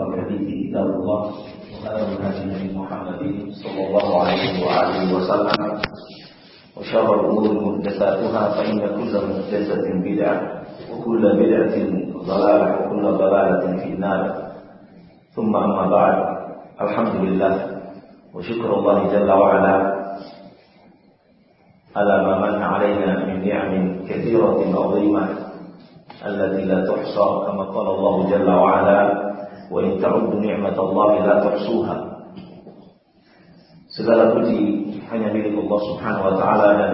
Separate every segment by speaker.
Speaker 1: أصدق الحديث كتاب الله وخير الهدي نبي محمد صلى الله عليه وآله وسلم وشر الأمور محدثاتها فإن كل محدثة بدعة وكل بدعة ضلالة وكل ضلالة في النار. ثم أما بعد الحمد لله وشكر الله جل وعلا على ما من علينا من نعم كثيرة عظيمة التي لا تحصى كما قال الله جل وعلا Wa in ta'uddu ni'matallahi la tuhsuha. Segala puji hanya milik Allah Subhanahu wa taala dan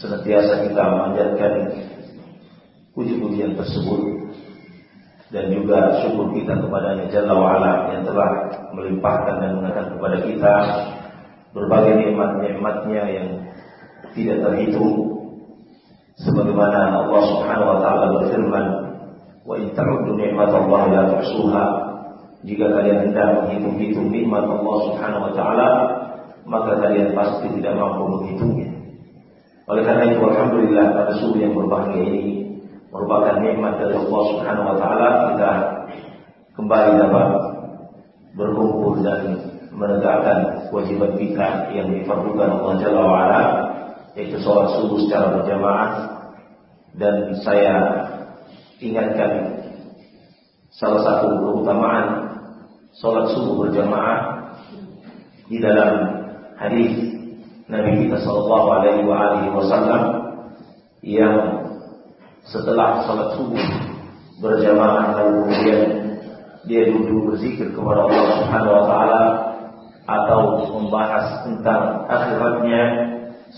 Speaker 1: senantiasa kita memanjatkan puji-pujian tersebut dan juga syukur kita kepadanya Jalla wa'ala yang telah melimpahkan dan mengatakan kepada kita berbagai nikmat-nikmatnya yang tidak terhitung sebagaimana Allah Subhanahu wa taala berfirman wa in ta'uddu ni'matallahi la tuhsuha. Jika kalian hendak menghitung-hitung nikmat Allah Subhanahu wa taala maka kalian pasti tidak mampu menghitungnya. Oleh karena itu alhamdulillah pada subuh yang berbahagia ini merupakan nikmat dari Allah Subhanahu wa taala. Kita kembali dapat berkumpul dan menegakkan kewajiban kita yang difardukan Allah Jalla wa ala yaitu sholat subuh secara berjamaah. Dan saya ingatkan salah satu keutamaan sholat subuh berjamaah di dalam hadis Nabi kita Shallallahu Alaihi Wasallam yang setelah sholat subuh berjamaah lalu kemudian dia duduk berzikir kepada Allah Subhanahu Wa Taala atau membahas tentang akhiratnya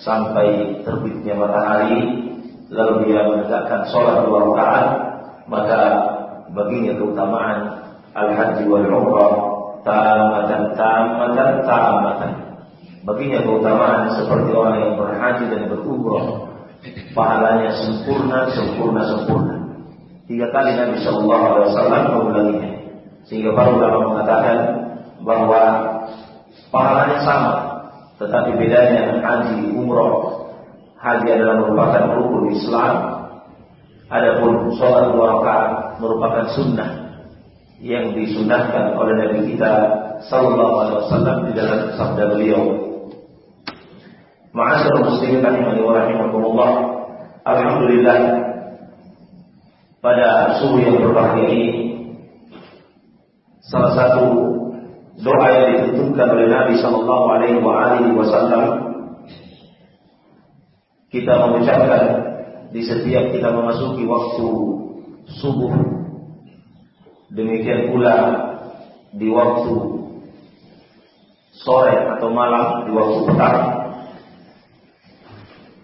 Speaker 1: sampai terbitnya matahari lalu dia menegakkan sholat dua rakaat maka baginya keutamaan al-haji wal umrah tamatan tamatan tamatan. Baginya keutamaan seperti orang yang berhaji dan berumrah pahalanya sempurna sempurna sempurna. Tiga kali Nabi Shallallahu Alaihi Wasallam mengulanginya sehingga para ulama mengatakan bahwa pahalanya sama tetapi bedanya haji umroh haji adalah merupakan rukun Islam adapun sholat dua rakaat merupakan sunnah yang disunahkan oleh Nabi kita Sallallahu Alaihi Wasallam di dalam sabda beliau. Ma'asyiral muslimin rahimani wa rahimakumullah. Alhamdulillah pada subuh yang berbahagia ini salah satu doa yang ditentukan oleh Nabi Sallallahu Alaihi Wasallam kita mengucapkan di setiap kita memasuki waktu subuh demikian pula di waktu sore atau malam di waktu petang.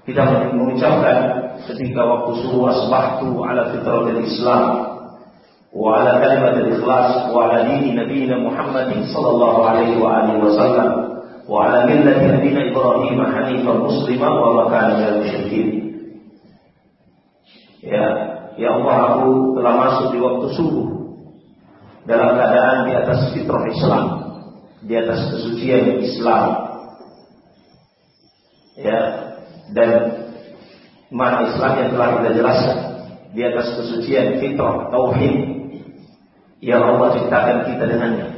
Speaker 1: Kita mengucapkan ketika waktu subuh asbahtu ala fitratil Islam wa ala kalimat al-ikhlas wa ala dini nabiyina Muhammadin sallallahu alaihi wa alihi wasallam wa ala millati nabiyina Ibrahim hanifan muslima wa ma musyrikin ya ya Allah aku telah masuk di waktu subuh. Dalam keadaan di atas fitrah Islam di atas kesucian Islam. Ya dan mana Islam yang telah kita jelaskan di atas kesucian fitrah tauhid yang Allah ciptakan kita dengannya.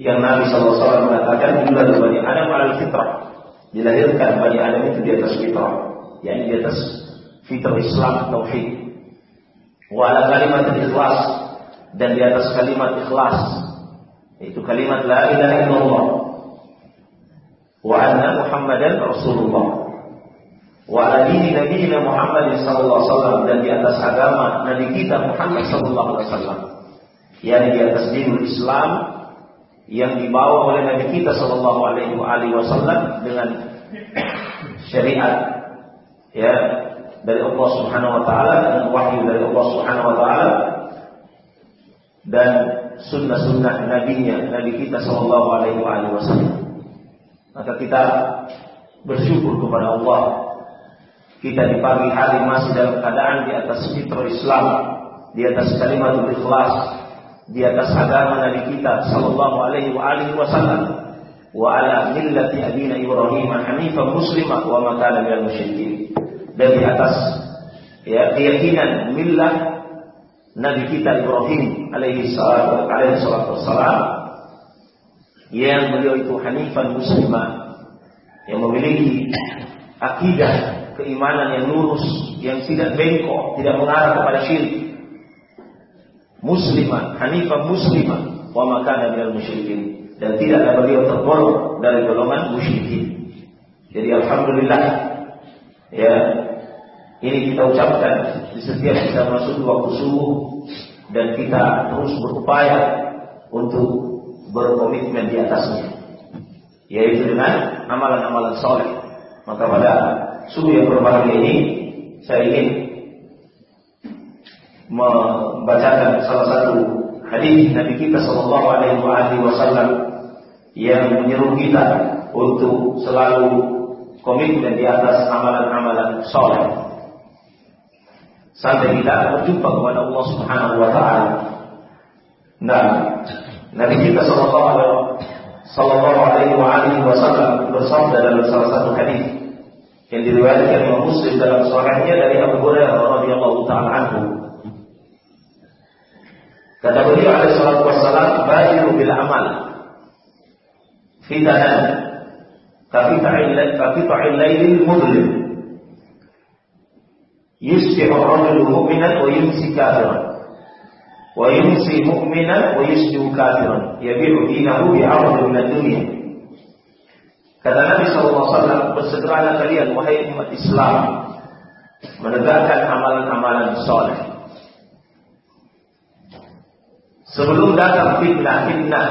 Speaker 1: Yang Nabi SAW mengatakan juga Bani Adam al fitrah. Dilahirkan Bani Adam itu di atas fitrah, yakni di atas fitrah Islam tauhid. Wa ala kalimat ikhlas. Dan di atas kalimat ikhlas. Itu kalimat la ilaha illallah. Wa anna Muhammadan Rasulullah. Wa ala dini Nabi Muhammad sallallahu alaihi wasallam. Dan di atas agama Nabi kita Muhammad sallallahu alaihi wasallam. Yakni di atas dinul Islam yang dibawa oleh Nabi kita sallallahu alaihi wasallam dengan syariat ya dari Allah Subhanahu wa taala dan wahyu dari Allah Subhanahu wa taala dan sunnah-sunnah nabinya Nabi kita sallallahu alaihi wasallam. Maka kita bersyukur kepada Allah. Kita di pagi hari masih dalam keadaan di atas fitrah Islam, di atas kalimat ikhlas, di atas agama Nabi kita sallallahu alaihi wasallam. Wa ala millati abina Ibrahim hanifan muslimah wa ma kana minal musyrikin. Di atas ya keyakinan millah Nabi kita Ibrahim alaihi salatu wassalam yang beliau itu hanifan muslimah yang memiliki akidah keimanan yang lurus yang tidak bengkok tidak mengarah kepada syirik. Muslimah hanifan muslimah wa makana minal musyrikin. Dan tidaklah beliau tergolong dari golongan musyrikin. Jadi alhamdulillah ya ini kita ucapkan di setiap kita masuk waktu subuh dan kita terus berupaya untuk berkomitmen di atasnya yaitu dengan amalan-amalan soleh maka pada subuh yang berbahagia ini saya ingin membacakan salah satu hadis Nabi kita Shallallahu Alaihi Wasallam yang menyeru kita untuk selalu komitmen di atas amalan-amalan soleh. Sampai kita berjumpa kepada Allah Subhanahu wa taala. Nah, Nabi kita sallallahu alaihi wasallam bersabda dalam salah satu hadis yang diriwayatkan Imam Muslim dalam sahihnya dari Abu Hurairah radhiyallahu taala anhu. Kata beliau alaihi salatu wassalam, "Badiru bil amal fitanan Yusfi rajulu mu'minan wa yumsi kafiran wa yumsi mu'minan wa yusbihu kafiran yabi'u dinahu bi'ardi min dunia kata Nabi SAW bersegeralah kalian wahai umat Islam menegakkan amalan-amalan soleh. Sebelum datang fitnah-fitnah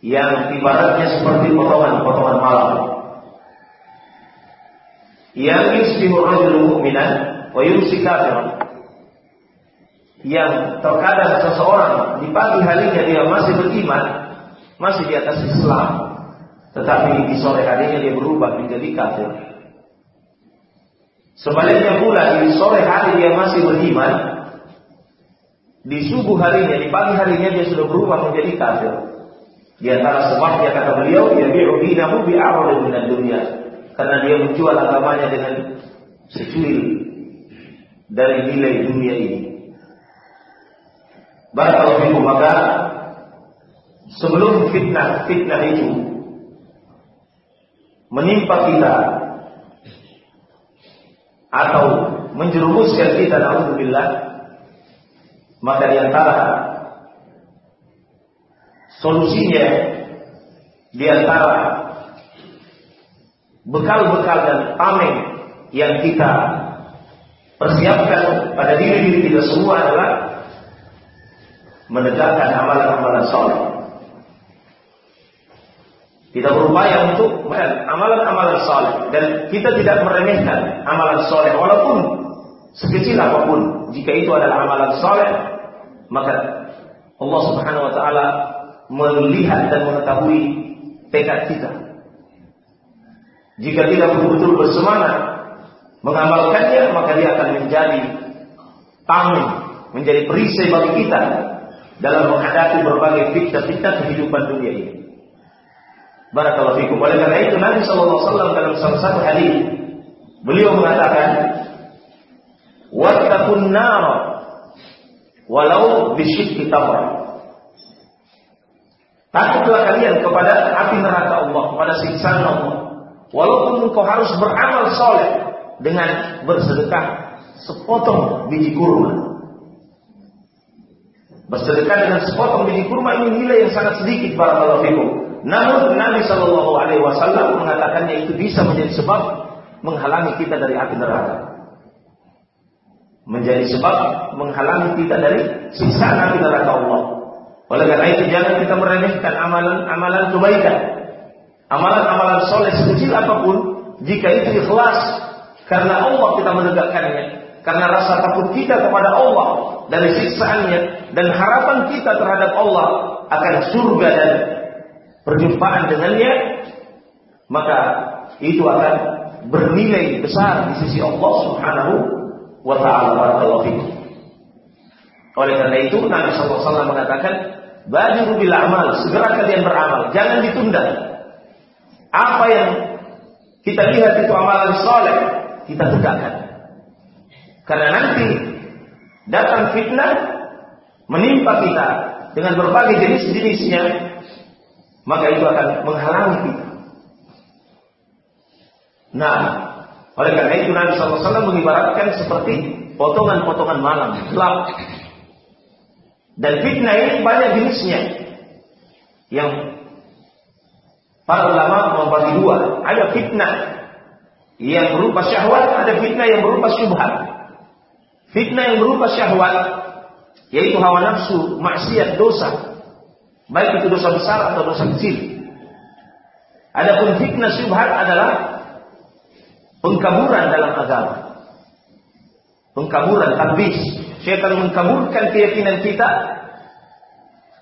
Speaker 1: yang ibaratnya seperti potongan-potongan malam yang yusbihu rajulun mu'minan wa yumsi kafiran. Yang terkadang seseorang di pagi harinya dia masih beriman, masih di atas Islam, tetapi di sore harinya dia berubah menjadi kafir. Sebaliknya pula di sore hari dia masih beriman, di subuh harinya, di pagi harinya dia sudah berubah menjadi kafir. Di antara sebabnya kata beliau, yabi'u dinahu bi'arad min dunia Karena dia menjual agamanya dengan secuil dari nilai dunia ini. Barakallahu maka sebelum fitnah fitnah itu menimpa kita atau menjerumuskan kita naudzubillah maka di antara Solusinya di antara bekal-bekal dan tameng yang kita persiapkan pada diri-diri kita semua adalah menegakkan amalan-amalan soleh. Kita berupaya untuk amalan-amalan soleh dan kita tidak meremehkan amalan soleh walaupun sekecil apa pun. Jika itu adalah amalan soleh, maka Allah Subhanahu Wa Taala melihat dan mengetahui tekad kita. Jika kita betul-betul bersemangat mengamalkannya, maka dia akan menjadi tameng, menjadi perisai bagi kita dalam menghadapi berbagai fitnah-fitnah kehidupan dunia ini. Barakallahu fikum. Oleh karena itu Nabi SAW dalam salah satu hadis beliau mengatakan, "Wattaqun nar walau bisyikki tamrah." Takutlah kalian kepada api neraka Allah, kepada siksaan Allah. Walaupun engkau harus beramal soleh dengan bersedekah sepotong biji kurma. Bersedekah dengan sepotong biji kurma ini nilai yang sangat sedikit para fikum. Namun Nabi Shallallahu Alaihi Wasallam mengatakannya itu bisa menjadi sebab menghalangi kita dari api neraka. Menjadi sebab menghalangi kita dari siksaan api neraka Allah. Oleh karena itu jangan kita meremehkan amalan-amalan kebaikan. Amalan-amalan soleh sekecil apa pun, jika itu ikhlas karena Allah kita menegakkannya, karena rasa takut kita kepada Allah dari siksaannya dan harapan kita terhadap Allah akan surga dan perjumpaan dengannya, maka itu akan bernilai besar di sisi Allah Subhanahu wa taala. Oleh karena itu Nabi SAW mengatakan Badiru bil amal, segera kalian beramal, jangan ditunda. Apa yang kita lihat itu amalan soleh, kita tegakkan. Karena nanti datang fitnah menimpa kita dengan berbagai jenis-jenisnya, maka itu akan menghalangi kita. Nah, oleh karena itu Nabi SAW mengibaratkan seperti potongan-potongan malam, gelap. Dan fitnah ini banyak jenisnya. Yang para ulama membagi dua. Ada fitnah yang berupa syahwat, ada fitnah yang berupa syubhat. Fitnah yang berupa syahwat, yaitu hawa nafsu, maksiat, dosa. Baik itu dosa besar atau dosa kecil. Adapun fitnah syubhat adalah pengkaburan dalam agama. Pengkaburan, tabis. Syaitan mengkaburkan keyakinan kita.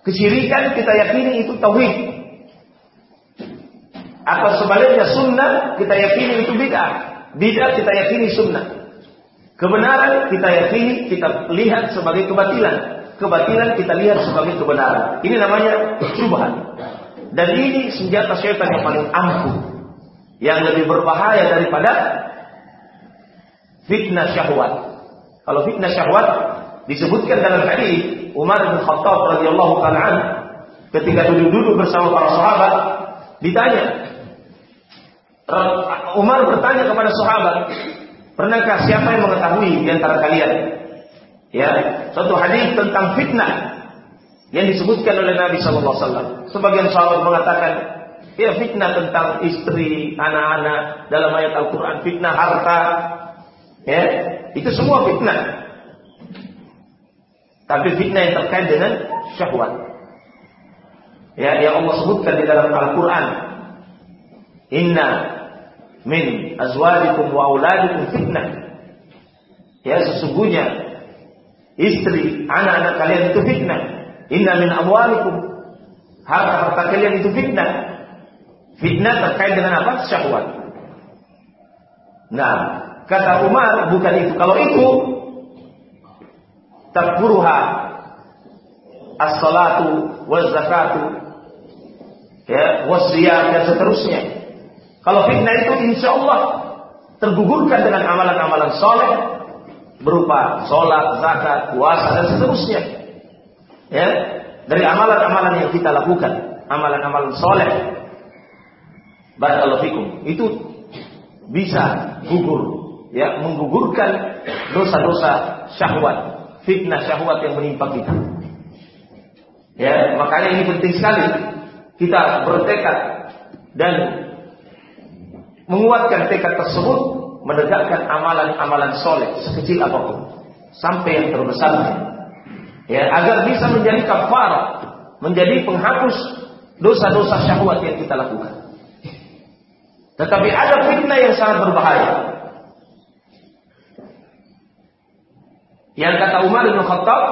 Speaker 1: Kesyirikan kita yakini itu tauhid. Atau sebaliknya sunnah kita yakini itu bid'ah. Bid'ah kita yakini sunnah. Kebenaran kita yakini, kita lihat sebagai kebatilan. Kebatilan kita lihat sebagai kebenaran. Ini namanya subhan. Dan ini senjata syaitan yang paling ampuh. Yang lebih berbahaya daripada fitnah syahwat. Kalau fitnah syahwat disebutkan dalam hadis Umar bin Khattab radhiyallahu taala ketika duduk-duduk bersama para sahabat ditanya Umar bertanya kepada sahabat, pernahkah siapa yang mengetahui di antara kalian ya satu hadis tentang fitnah yang disebutkan oleh Nabi Shallallahu Alaihi Wasallam. Sebagian sahabat mengatakan ya fitnah tentang istri, anak-anak dalam ayat Al-Quran, fitnah harta, ya itu semua fitnah. Tapi fitnah yang terkait dengan syahwat. Ya, yang Allah sebutkan di dalam Al-Quran. Inna min azwajikum wa auladikum fitnah. Ya, sesungguhnya istri, anak-anak kalian itu fitnah. Inna min amwalikum harta-harta kalian itu fitnah. Fitnah terkait dengan apa? Syahwat. Nah, kata Umar bukan itu. Kalau itu takfuruha as-salatu wa zakatu ya wasiyam dan seterusnya. Kalau fitnah itu insya Allah tergugurkan dengan amalan-amalan soleh berupa sholat, zakat, puasa dan seterusnya. Ya, dari amalan-amalan yang kita lakukan, amalan-amalan soleh. Barakallahu fikum. Itu bisa gugur, ya, menggugurkan dosa-dosa syahwat, fitnah syahwat yang menimpa kita. Ya, makanya ini penting sekali kita bertekad dan menguatkan tekad tersebut menegakkan amalan-amalan soleh sekecil apa pun sampai yang terbesar ya agar bisa menjadi kafar menjadi penghapus dosa-dosa syahwat yang kita lakukan. Tetapi ada fitnah yang sangat berbahaya. Yang kata Umar bin Khattab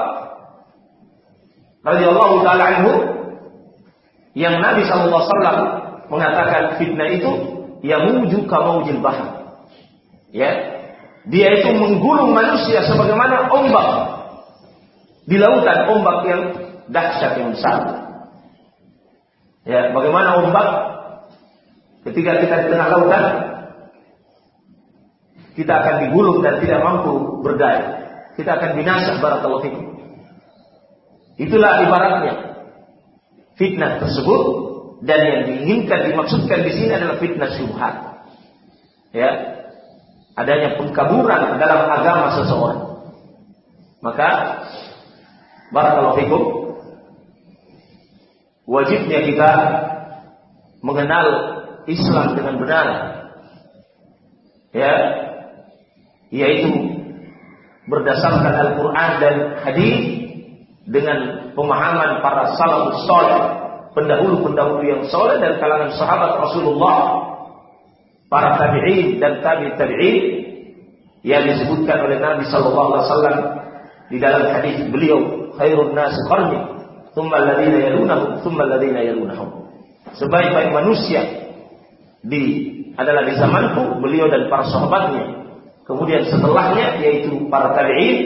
Speaker 1: radhiyallahu taala anhu yang Nabi sallallahu alaihi wasallam mengatakan fitnah itu yamuju kamaujil bahar. Ya. Dia itu menggulung manusia sebagaimana ombak di lautan, ombak yang dahsyat yang besar. Ya, bagaimana ombak ketika kita di tengah lautan kita akan digulung dan tidak mampu berdaya. Kita akan binasa barakallahu fikum. Itulah ibaratnya fitnah tersebut dan yang diinginkan dimaksudkan di sini adalah fitnah syubhat. Ya. Adanya pengkaburan dalam agama seseorang. Maka barakallahu fikum wajibnya kita mengenal Islam dengan benar. Ya. Yaitu berdasarkan Al-Qur'an dan hadis dengan pemahaman para salafus saleh pendahulu-pendahulu yang soleh dari kalangan sahabat Rasulullah, para tabi'in dan tabi tabi'in yang disebutkan oleh Nabi Sallallahu Alaihi Wasallam di dalam hadis beliau, khairun nas qarni, thumma alladhina yalunahum, thumma alladhina yalunahum. Sebaik-baik manusia di adalah di zamanku beliau dan para sahabatnya. Kemudian setelahnya yaitu para tabi'in,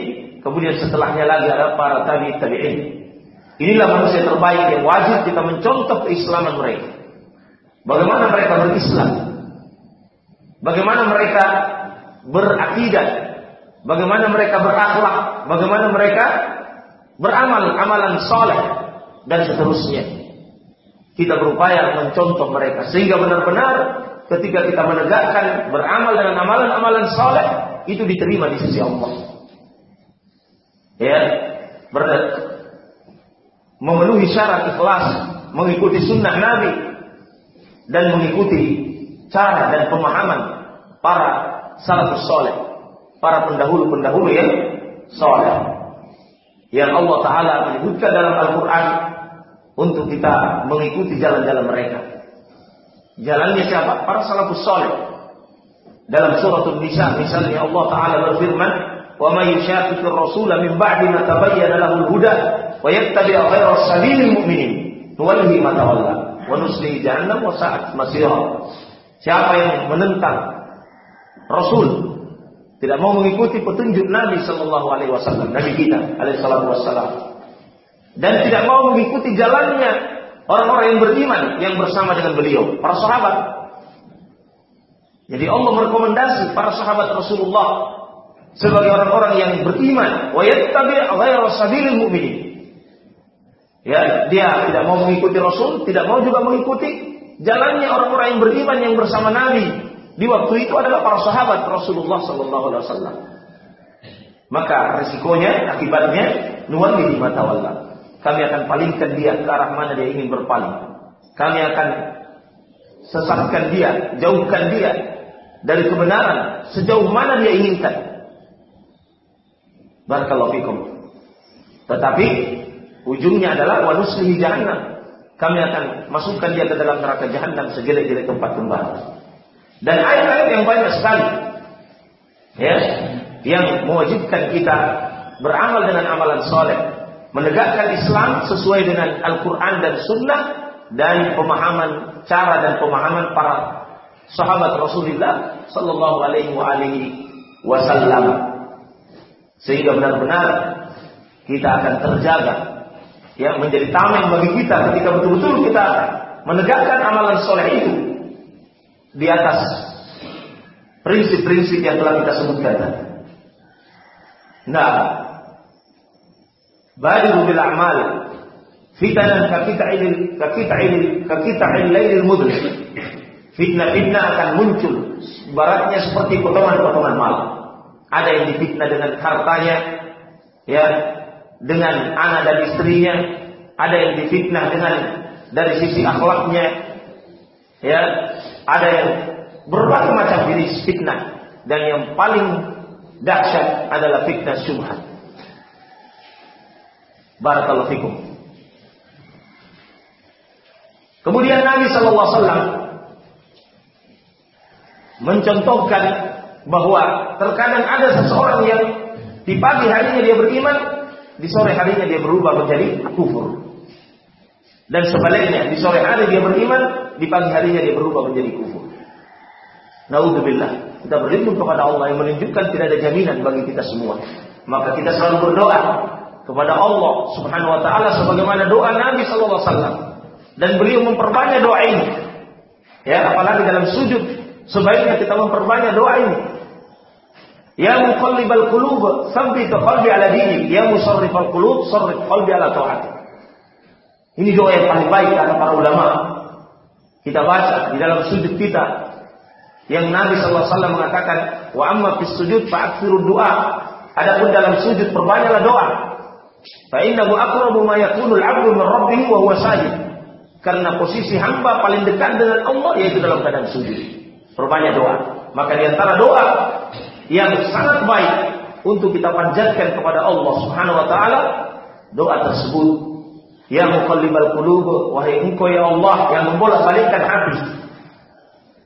Speaker 1: kemudian setelahnya lagi ada para tabi tabi'in. Inilah manusia terbaik yang wajib kita mencontoh keislaman mereka. Bagaimana mereka berislam? Bagaimana mereka berakidah? Bagaimana mereka berakhlak? bagaimana mereka beramal amalan soleh dan seterusnya. Kita berupaya mencontoh mereka sehingga benar-benar ketika kita menegakkan beramal dengan amalan-amalan soleh itu diterima di sisi Allah. Ya, memenuhi syarat ikhlas, mengikuti sunnah Nabi dan mengikuti cara dan pemahaman para salafus soleh, para pendahulu-pendahulu yang soleh yang Allah Ta'ala menyebutkan dalam Al-Quran untuk kita mengikuti jalan-jalan mereka. Jalannya siapa? Para salafus soleh. Dalam suratul Nisa misalnya Allah Ta'ala berfirman, "Wa may yushaqiqir rasula min ba'di ma tabayyana wa yattabi' ghayra sabilil mu'minin, nuwallihi ma tawalla wa nuslihi jahannam wa sa'at masira." Siapa yang menentang Rasul tidak mau mengikuti petunjuk Nabi Shallallahu Alaihi Wasallam, Nabi kita, Alaihi Wasallam, dan tidak mau mengikuti jalannya orang-orang yang beriman yang bersama dengan beliau, para sahabat. Jadi Allah merekomendasi para sahabat Rasulullah sebagai orang-orang yang beriman, wa yattabi' ghayra sabilil mu'minin. Ya, dia tidak mau mengikuti Rasul, tidak mau juga mengikuti jalannya orang-orang yang beriman yang bersama Nabi di waktu itu adalah para sahabat Rasulullah Sallallahu Alaihi Wasallam. Maka resikonya, akibatnya, nuwali di mata Allah. Kami akan palingkan dia ke arah mana dia ingin berpaling. Kami akan sesatkan dia, jauhkan dia dari kebenaran sejauh mana dia inginkan. Barakallahu fikum. Tetapi ujungnya adalah wanuslihi jahannam. Kami akan masukkan dia ke dalam neraka jahanam sejelek-jelek tempat kembali. Dan ayat-ayat yang banyak sekali ya, yang mewajibkan kita beramal dengan amalan soleh, menegakkan Islam sesuai dengan Al-Quran dan Sunnah dan pemahaman cara dan pemahaman para sahabat Rasulullah Sallallahu Alaihi Wasallam sehingga benar-benar kita akan terjaga yang menjadi tameng bagi kita ketika betul-betul kita menegakkan amalan soleh itu di atas prinsip-prinsip yang telah kita sebutkan. Nah, badiru bil a'mal fitanan kakita ini kakita ini kakita lailil mudlim. Fitnah-fitnah akan muncul baratnya seperti potongan-potongan malam. Ada yang difitnah dengan hartanya, ya, dengan anak dan istrinya, ada yang difitnah dengan dari sisi akhlaknya, ya, ada yang berbagai macam jenis fitnah dan yang paling dahsyat adalah fitnah syubhat. Barakallahu fikum. Kemudian Nabi Shallallahu Alaihi Wasallam mencontohkan bahwa terkadang ada seseorang yang di pagi harinya dia beriman, di sore harinya dia berubah menjadi kufur. Dan sebaliknya, di sore hari dia beriman, di pagi harinya dia berubah menjadi kufur. Naudzubillah. Kita berlindung kepada Allah yang menunjukkan tidak ada jaminan bagi kita semua. Maka kita selalu berdoa kepada Allah Subhanahu wa taala sebagaimana doa Nabi sallallahu alaihi wasallam dan beliau memperbanyak doa ini. Ya, apalagi dalam sujud sebaiknya kita memperbanyak doa ini. Ya muqallibal qulub, tsabbit qalbi ala dini. Ya musarrifal qulub, sarrif qalbi ala taati. Ini doa yang paling baik kata para ulama. Kita baca di dalam sujud kita. Yang Nabi SAW mengatakan wa amma fis sujud fa'aksiru doa adapun dalam sujud perbanyaklah doa. Fa innahu aqrabu ma yakunu al-'abdu min rabbih wa huwa sajid. Karena posisi hamba paling dekat dengan Allah yaitu dalam keadaan sujud. Perbanyak doa. Maka di antara doa yang sangat baik untuk kita panjatkan kepada Allah Subhanahu wa taala doa tersebut Ya muqallibal qulub, wahai engkau ya Allah yang membolak-balikkan hati.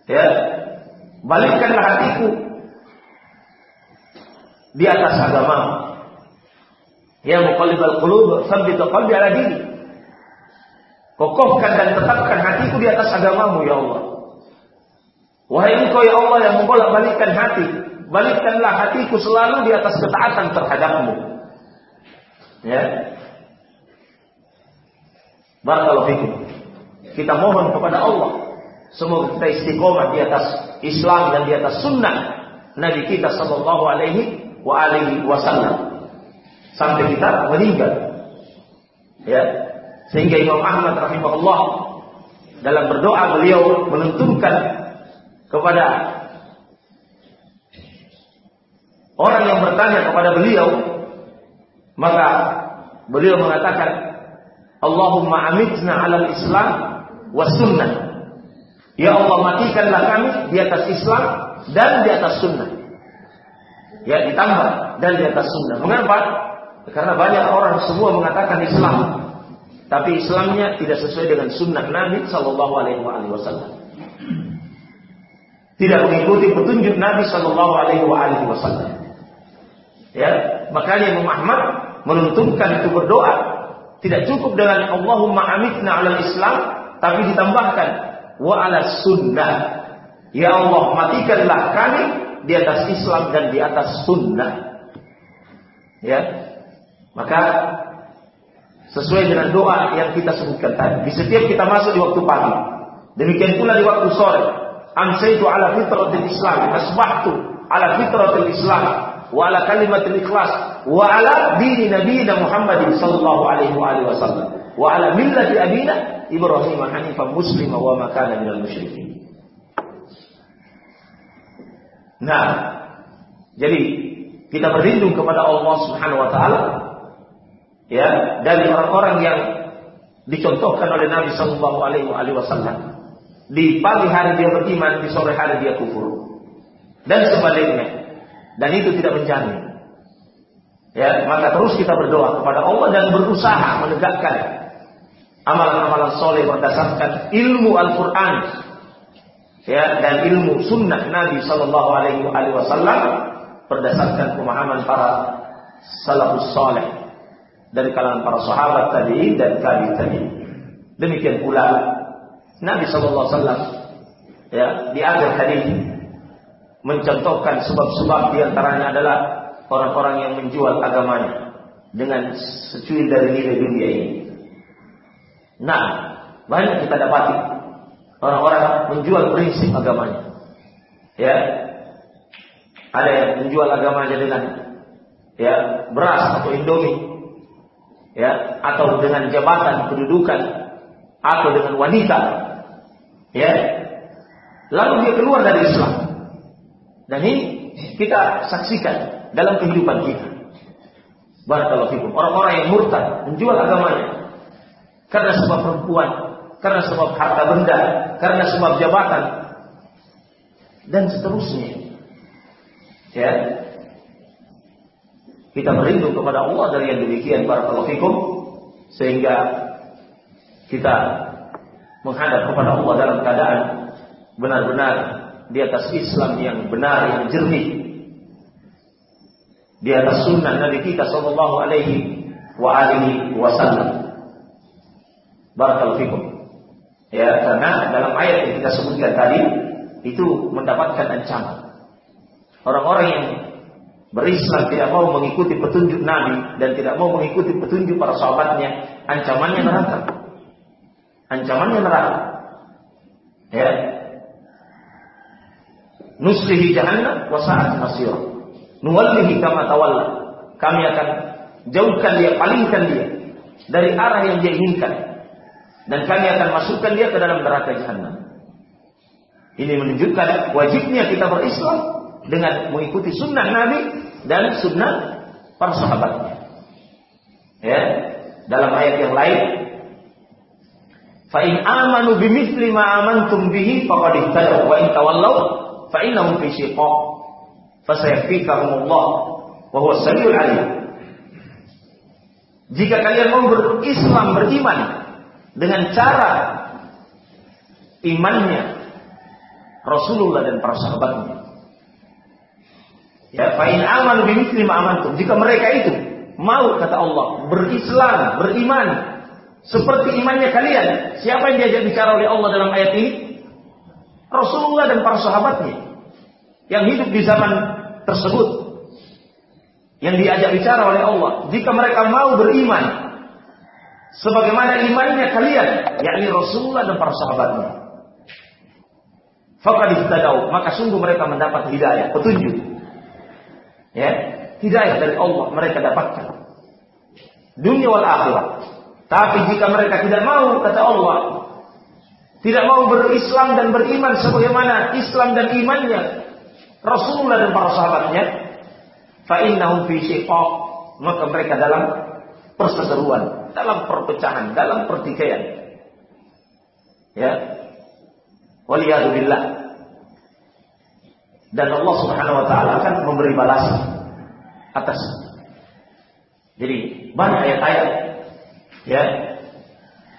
Speaker 1: Ya. Balikkanlah hatiku di atas agama. Ya muqallibal qulub, tsabbit qalbi ala dini. Kokohkan dan tetapkan hatiku di atas agamamu ya Allah. Wahai engkau ya Allah yang membolak-balikkan hati, balikkanlah hatiku selalu di atas ketaatan terhadapmu. Ya, Barakallahu fikum. Kita mohon kepada Allah semoga kita istiqomah di atas Islam dan di atas sunnah Nabi kita sallallahu alaihi wa alihi wasallam. sampai kita meninggal. Ya. Sehingga Imam Ahmad rahimahullah dalam berdoa beliau menentukan kepada orang yang bertanya kepada beliau maka beliau mengatakan Allahumma amitna alal Islam wa sunnah. Ya Allah matikanlah kami di atas Islam dan di atas sunnah. Ya ditambah dan di atas sunnah. Mengapa? karena banyak orang semua mengatakan Islam tapi Islamnya tidak sesuai dengan sunnah Nabi Shallallahu Alaihi Wasallam. Tidak mengikuti petunjuk Nabi Shallallahu Alaihi Wasallam Ya, makanya Imam Ahmad menuntunkan itu berdoa. Tidak cukup dengan Allahumma amitna ala Islam, tapi ditambahkan wa ala sunnah. Ya Allah, matikanlah kami di atas Islam dan di atas sunnah. Ya, maka sesuai dengan doa yang kita sebutkan tadi. Di setiap kita masuk di waktu pagi. Demikian pula di waktu sore. Amsaitu ala fitratil Islam. Asbahtu ala fitratil Islam wa ala kalimatul ikhlas wa ala dini nabiyina Muhammadin sallallahu alaihi wa alihi wasallam wa ala millati abina Ibrahim hanifan muslima wa ma kana minal musyrikin. Nah, jadi kita berlindung kepada Allah Subhanahu wa taala ya dari orang-orang yang dicontohkan oleh Nabi sallallahu alaihi wasallam. Di pagi hari dia beriman, di sore hari dia kufur. Dan sebaliknya, dan itu tidak menjamin. Ya, maka terus kita berdoa kepada Allah dan berusaha menegakkan amalan-amalan soleh berdasarkan ilmu Al-Quran ya, dan ilmu sunnah Nabi Shallallahu Alaihi Wasallam berdasarkan pemahaman para salafus soleh dari kalangan para sahabat tadi dan tabi tadi. Demikian pula Nabi Shallallahu Alaihi Wasallam ya di akhir hadis mencontohkan sebab-sebab di antaranya adalah orang-orang yang menjual agamanya dengan secuil dari nilai dunia ini. Nah, banyak kita dapati orang-orang menjual prinsip agamanya. Ya, ada yang menjual agamanya dengan ya beras atau indomie, ya atau dengan jabatan kedudukan atau dengan wanita, ya. Lalu dia keluar dari Islam. Dan ini kita saksikan dalam kehidupan kita. Barakallahu fikum. Orang-orang yang murtad menjual agamanya karena sebab perempuan, karena sebab harta benda, karena sebab jabatan dan seterusnya. Ya. Kita berlindung kepada Allah dari yang demikian barakallahu fikum sehingga kita menghadap kepada Allah dalam keadaan benar-benar di atas Islam yang benar, yang jernih. Di atas sunnah Nabi kita sallallahu alaihi wa alihi wasallam. Barakallahu fikum. Ya, karena dalam ayat yang kita sebutkan tadi itu mendapatkan ancaman. Orang-orang yang berislam tidak mau mengikuti petunjuk Nabi dan tidak mau mengikuti petunjuk para sahabatnya, ancamannya neraka. Ancamannya neraka. Ya, nuslihi jahannam wa sa'at masir. Nuwallihi kama tawalla. Kami akan jauhkan dia, palingkan dia dari arah yang dia inginkan. Dan kami akan masukkan dia ke dalam neraka jahannam. Ini menunjukkan wajibnya kita berislam dengan mengikuti sunnah Nabi dan sunnah para sahabatnya. Ya, dalam ayat yang lain, fa in amanu bimithli ma amantum bihi faqad ihtadaw wa in fa innahum fi shiqaq fasayfikahumullah wa huwa samiul. Jika kalian mau berislam beriman dengan cara imannya Rasulullah dan para sahabatnya. Ya, fa in amanu bimithli ma amantum. Jika mereka itu mau kata Allah berislam, beriman seperti imannya kalian. Siapa yang diajak bicara oleh Allah dalam ayat ini? Rasulullah dan para sahabatnya yang hidup di zaman tersebut yang diajak bicara oleh Allah jika mereka mau beriman sebagaimana imannya kalian yakni Rasulullah dan para sahabatnya. Faqad ihtadau maka sungguh mereka mendapat hidayah petunjuk. Ya hidayah dari Allah mereka dapatkan. Dunia wal akhirat. Tapi jika mereka tidak mau, kata Allah, tidak mau berislam dan beriman sebagaimana Islam dan imannya Rasulullah dan para sahabatnya, fa innahum fi shiqaq, maka mereka dalam perseteruan, dalam perpecahan, dalam pertikaian. Ya. Waliyadzubillah. Dan Allah Subhanahu wa taala akan memberi balasan atas. Jadi banyak ayat-ayat ya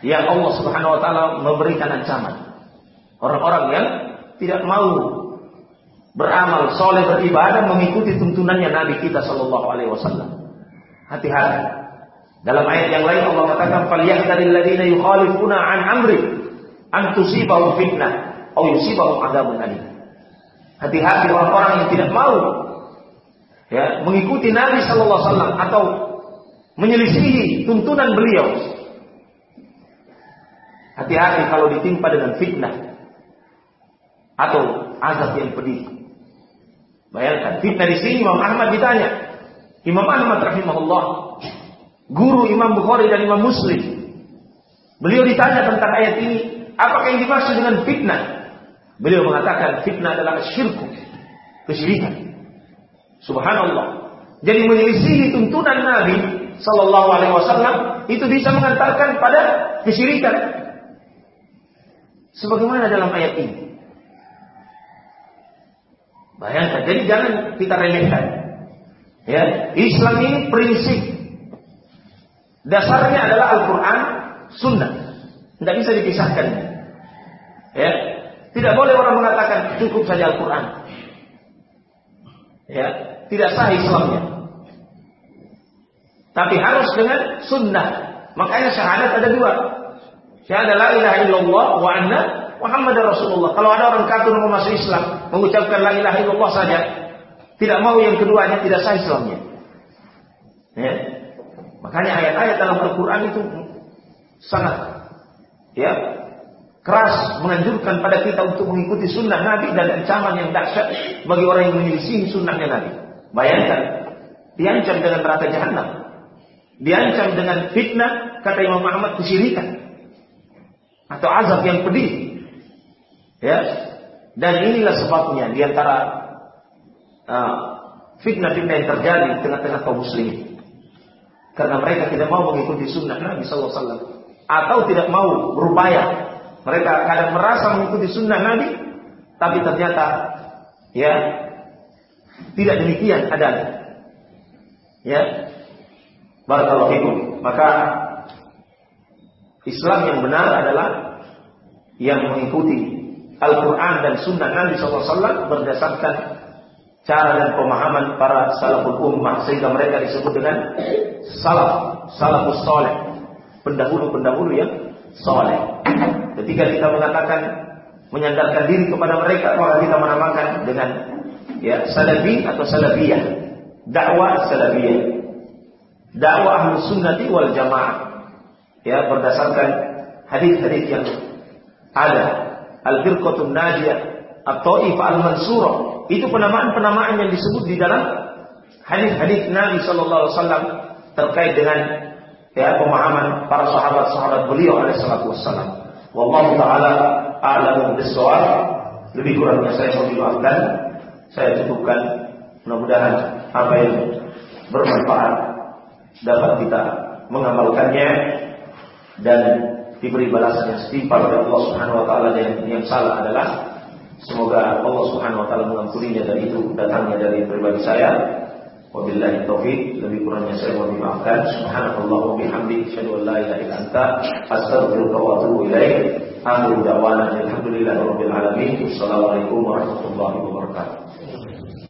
Speaker 1: yang Allah Subhanahu wa taala memberikan ancaman. Orang-orang yang tidak mau beramal soleh beribadah mengikuti tuntunannya Nabi kita Shallallahu Alaihi Wasallam. Hati-hati. Dalam ayat yang lain Allah katakan falyahdharil ladzina yukhalifuna an amri an tusibahu fitnah atau yusibahu adzabun alim. Hati-hati orang-orang yang tidak mau ya mengikuti Nabi sallallahu alaihi wasallam atau menyelisihi tuntunan beliau. Hati-hati kalau ditimpa dengan fitnah atau azab yang pedih. Bayangkan fitnah di sini Imam Ahmad ditanya. Imam Ahmad rahimahullah guru Imam Bukhari dan Imam Muslim. Beliau ditanya tentang ayat ini, apakah yang dimaksud dengan fitnah? Beliau mengatakan fitnah adalah syirku, kesyirikan. Subhanallah. Jadi menyelisihi tuntunan Nabi Sallallahu Alaihi Wasallam itu bisa mengantarkan pada kesyirikan. Sebagaimana dalam ayat ini. Bayangkan, jadi jangan kita remehkan. Ya, Islam ini prinsip Dasarnya adalah Al-Quran, Sunnah. Tidak bisa dipisahkan. Ya, tidak boleh orang mengatakan cukup saja Al-Quran. Ya, tidak sah Islamnya. Tapi harus dengan Sunnah. Makanya syahadat ada dua. Syahadat la ilaha illallah wa anna Muhammad Rasulullah. Kalau ada orang kafir mau masuk Islam, mengucapkan la ilaha illallah saja, tidak mau yang keduanya, tidak sah Islamnya. Ya. Makanya ayat-ayat dalam Al-Quran itu sangat ya keras menganjurkan pada kita untuk mengikuti sunnah Nabi dan ancaman yang dahsyat bagi orang yang menyelisihi sunnahnya Nabi. Bayangkan, diancam dengan neraka jahanam, diancam dengan fitnah kata Imam Muhammad kesyirikan atau azab yang pedih. Ya, dan inilah sebabnya di antara uh, fitnah-fitnah yang terjadi di tengah-tengah kaum muslimin karena mereka tidak mau mengikuti sunnah Nabi SAW atau tidak mau berupaya. Mereka kadang merasa mengikuti sunnah Nabi, tapi ternyata ya tidak demikian adanya. Ya, barakallahu. Maka Islam yang benar adalah yang mengikuti Al-Quran dan Sunnah Nabi SAW berdasarkan cara dan pemahaman para salaful ummah sehingga mereka disebut dengan salaf, salafus soleh, pendahulu-pendahulu yang soleh. Ketika kita mengatakan menyandarkan diri kepada mereka, maka kita menamakan dengan ya salafi atau salafiyah, dakwah salafiyah, dakwah ahlu sunnati wal jamaah, ya berdasarkan hadis-hadis yang ada, al-firqatun najiyah, atau ifal al-mansurah, itu penamaan-penamaan yang disebut di dalam hadis-hadis Nabi Shallallahu Alaihi Wasallam terkait dengan ya pemahaman para sahabat-sahabat beliau alaihi salatu wassalam. Wallahu taala a'lamu bissawab. Lebih kurangnya saya mau dimaafkan. Saya cukupkan mudah-mudahan apa yang bermanfaat dapat kita mengamalkannya dan diberi balasan yang setimpal oleh Allah Subhanahu wa taala dan yang salah adalah Semoga Allah Subhanahu wa taala mengampuninya dan itu datangnya dari pribadi saya. Wabillahi taufik, lebih kurangnya saya mohon dimaafkan. Subhanallah wa bihamdi, asyhadu an la ilaha illa anta, astaghfiruka wa atubu ilaik. Akhiru da'wana alhamdulillahi rabbil alamin. Wassalamualaikum warahmatullahi wabarakatuh.